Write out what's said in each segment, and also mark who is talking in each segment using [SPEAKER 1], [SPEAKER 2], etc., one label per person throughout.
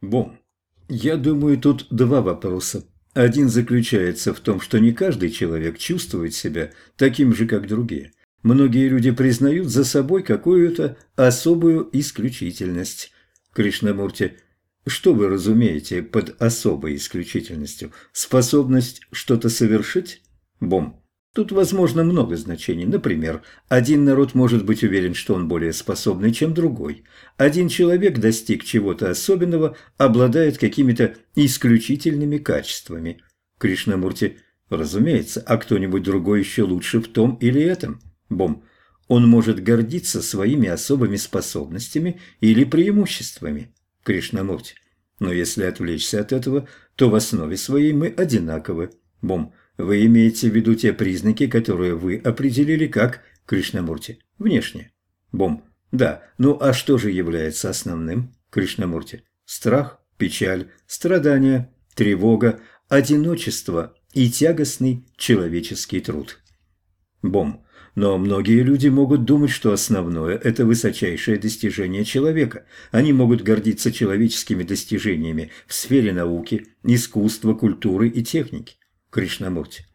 [SPEAKER 1] Бом. Я думаю, тут два вопроса. Один заключается в том, что не каждый человек чувствует себя таким же, как другие. Многие люди признают за собой какую-то особую исключительность. Кришнамурти, что вы разумеете под особой исключительностью? Способность что-то совершить? Бом. Тут возможно много значений. Например, один народ может быть уверен, что он более способный, чем другой. Один человек достиг чего-то особенного, обладает какими-то исключительными качествами. Кришнамурти, разумеется, а кто-нибудь другой еще лучше в том или этом. Бом. Он может гордиться своими особыми способностями или преимуществами. Кришнамурти. Но если отвлечься от этого, то в основе своей мы одинаковы. Бом. Вы имеете в виду те признаки, которые вы определили как Кришнамурти? Внешне. Бом. Да. Ну а что же является основным? Кришнамурти. Страх, печаль, страдания, тревога, одиночество и тягостный человеческий труд. Бом. Но многие люди могут думать, что основное – это высочайшее достижение человека. Они могут гордиться человеческими достижениями в сфере науки, искусства, культуры и техники. Кришнамурти.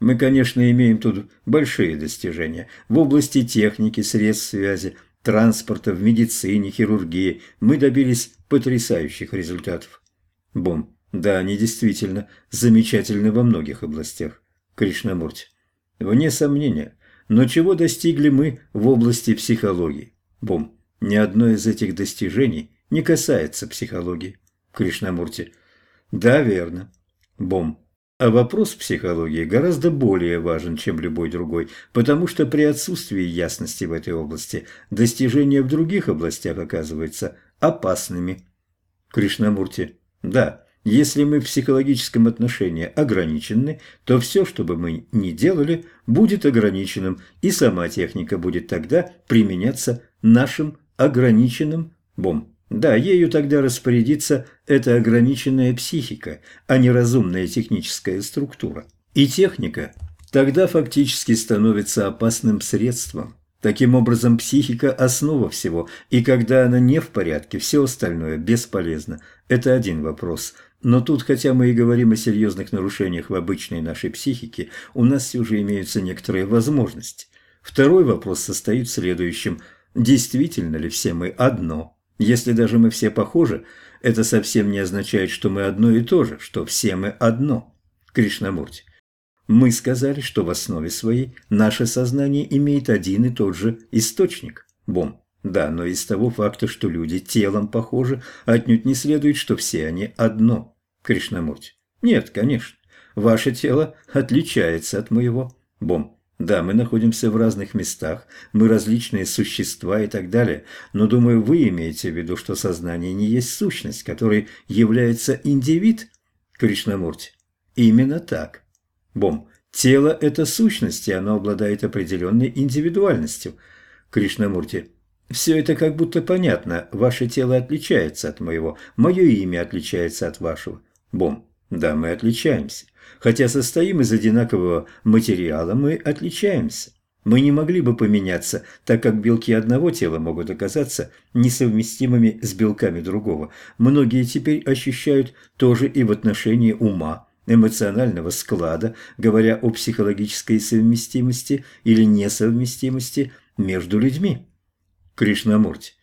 [SPEAKER 1] Мы, конечно, имеем тут большие достижения в области техники, средств связи, транспорта, в медицине, хирургии. Мы добились потрясающих результатов. Бом. Да, они действительно замечательны во многих областях. Кришнамурти. Вне сомнения. Но чего достигли мы в области психологии? Бом. Ни одно из этих достижений не касается психологии. Кришнамурти. Да, верно. Бом. А вопрос психологии гораздо более важен, чем любой другой, потому что при отсутствии ясности в этой области достижения в других областях оказываются опасными. Кришнамурти. Да, если мы в психологическом отношении ограничены, то все, что бы мы ни делали, будет ограниченным, и сама техника будет тогда применяться нашим ограниченным бом. Да, ею тогда распорядится эта ограниченная психика, а не разумная техническая структура. И техника тогда фактически становится опасным средством. Таким образом, психика – основа всего, и когда она не в порядке, все остальное бесполезно. Это один вопрос. Но тут, хотя мы и говорим о серьезных нарушениях в обычной нашей психике, у нас все же имеются некоторые возможности. Второй вопрос состоит в следующем. Действительно ли все мы одно? Если даже мы все похожи, это совсем не означает, что мы одно и то же, что все мы одно. Кришнамурти. Мы сказали, что в основе своей наше сознание имеет один и тот же источник – Бом. Да, но из того факта, что люди телом похожи, отнюдь не следует, что все они одно. Кришнамурти. Нет, конечно. Ваше тело отличается от моего. Бом. Да, мы находимся в разных местах, мы различные существа и так далее, но, думаю, вы имеете в виду, что сознание не есть сущность, которой является индивид, Кришнамурти. Именно так. Бом. Тело – это сущность, и оно обладает определенной индивидуальностью. Кришнамурти. Все это как будто понятно. Ваше тело отличается от моего, мое имя отличается от вашего. Бом. Да, мы отличаемся. Хотя состоим из одинакового материала, мы отличаемся. Мы не могли бы поменяться, так как белки одного тела могут оказаться несовместимыми с белками другого. Многие теперь ощущают тоже и в отношении ума, эмоционального склада, говоря о психологической совместимости или несовместимости между людьми. Кришнамурти.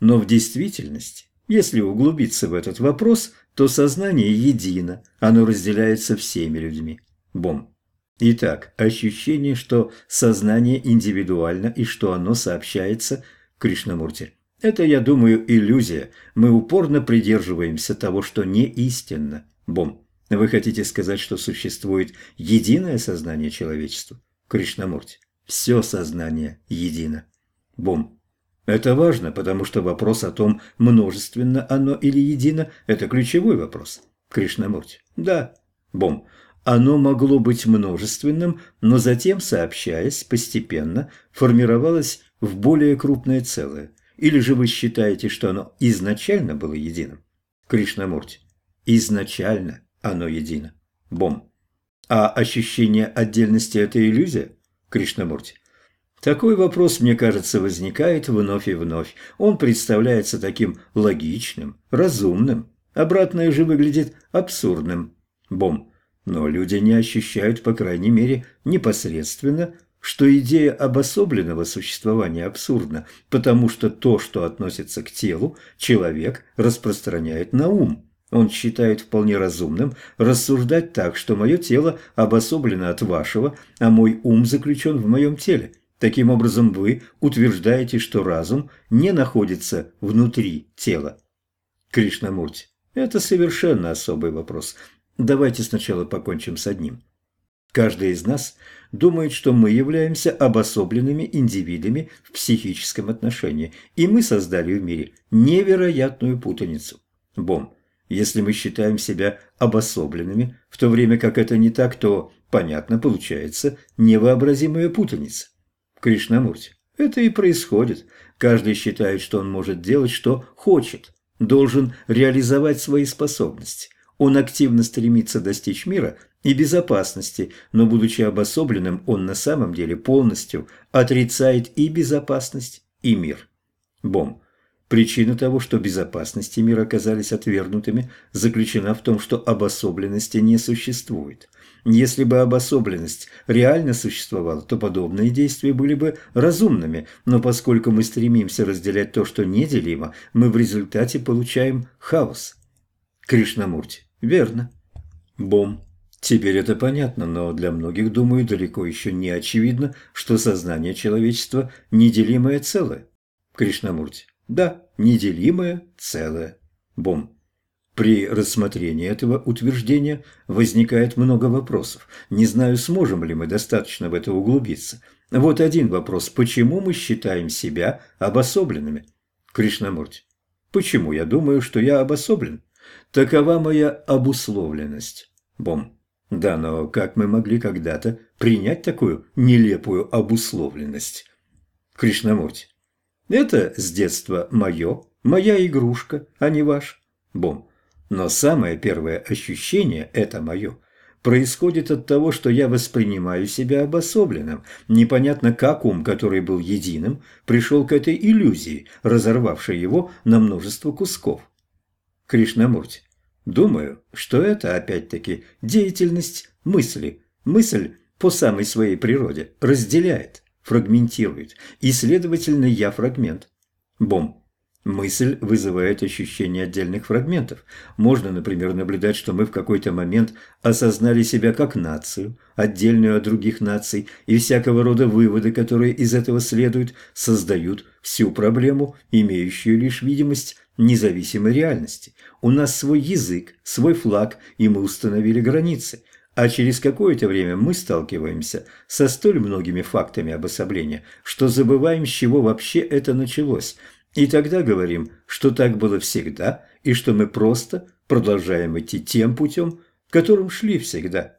[SPEAKER 1] Но в действительности, если углубиться в этот вопрос – то сознание едино, оно разделяется всеми людьми. Бом. Итак, ощущение, что сознание индивидуально и что оно сообщается Кришнамурти. Это, я думаю, иллюзия. Мы упорно придерживаемся того, что не истинно. Бом. Вы хотите сказать, что существует единое сознание человечества? Кришнамурти. Все сознание едино. Бом. Это важно, потому что вопрос о том, множественно оно или едино, это ключевой вопрос. Кришнамурти. Да. Бом. Оно могло быть множественным, но затем, сообщаясь, постепенно формировалось в более крупное целое. Или же вы считаете, что оно изначально было единым? Кришнамурти. Изначально оно едино. Бом. А ощущение отдельности – это иллюзия? Кришнамурти. Такой вопрос, мне кажется, возникает вновь и вновь. Он представляется таким логичным, разумным. Обратное же выглядит абсурдным. Бом. Но люди не ощущают, по крайней мере, непосредственно, что идея обособленного существования абсурдна, потому что то, что относится к телу, человек распространяет на ум. Он считает вполне разумным рассуждать так, что мое тело обособлено от вашего, а мой ум заключен в моем теле. Таким образом, вы утверждаете, что разум не находится внутри тела. Кришнамурти, это совершенно особый вопрос. Давайте сначала покончим с одним. Каждый из нас думает, что мы являемся обособленными индивидами в психическом отношении, и мы создали в мире невероятную путаницу. Бом, если мы считаем себя обособленными, в то время как это не так, то, понятно, получается невообразимая путаница. Кришнамурти, это и происходит. Каждый считает, что он может делать, что хочет, должен реализовать свои способности. Он активно стремится достичь мира и безопасности, но, будучи обособленным, он на самом деле полностью отрицает и безопасность, и мир. Бом. Причина того, что безопасность и мир оказались отвергнутыми, заключена в том, что обособленности не существует. Если бы обособленность реально существовала, то подобные действия были бы разумными, но поскольку мы стремимся разделять то, что неделимо, мы в результате получаем хаос. Кришнамурти. Верно. Бом. Теперь это понятно, но для многих, думаю, далеко еще не очевидно, что сознание человечества – неделимое целое. Кришнамурти. Да, неделимое целое. Бом. При рассмотрении этого утверждения возникает много вопросов. Не знаю, сможем ли мы достаточно в это углубиться. Вот один вопрос. Почему мы считаем себя обособленными? Кришнамурти. Почему я думаю, что я обособлен? Такова моя обусловленность. Бом. Да, но как мы могли когда-то принять такую нелепую обусловленность? Кришнамурти. Это с детства мое, моя игрушка, а не ваш. Бом. Но самое первое ощущение – это мое – происходит от того, что я воспринимаю себя обособленным. Непонятно, как ум, который был единым, пришел к этой иллюзии, разорвавшей его на множество кусков. Кришнамурти. Думаю, что это, опять-таки, деятельность мысли. Мысль по самой своей природе разделяет фрагментирует, и, следовательно, я фрагмент. Бом. Мысль вызывает ощущение отдельных фрагментов. Можно, например, наблюдать, что мы в какой-то момент осознали себя как нацию, отдельную от других наций, и всякого рода выводы, которые из этого следуют, создают всю проблему, имеющую лишь видимость независимой реальности. У нас свой язык, свой флаг, и мы установили границы а через какое-то время мы сталкиваемся со столь многими фактами обособления, что забываем, с чего вообще это началось, и тогда говорим, что так было всегда, и что мы просто продолжаем идти тем путем, которым шли всегда.